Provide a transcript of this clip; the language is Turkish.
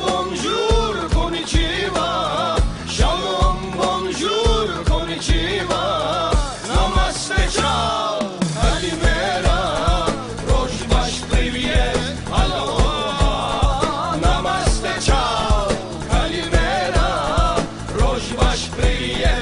bonjour, konnichiwa. Shalom, bonjour, konnichiwa. Namaste, ciao, kalimera. Roj baş privye, kalimera. Roj baş privye,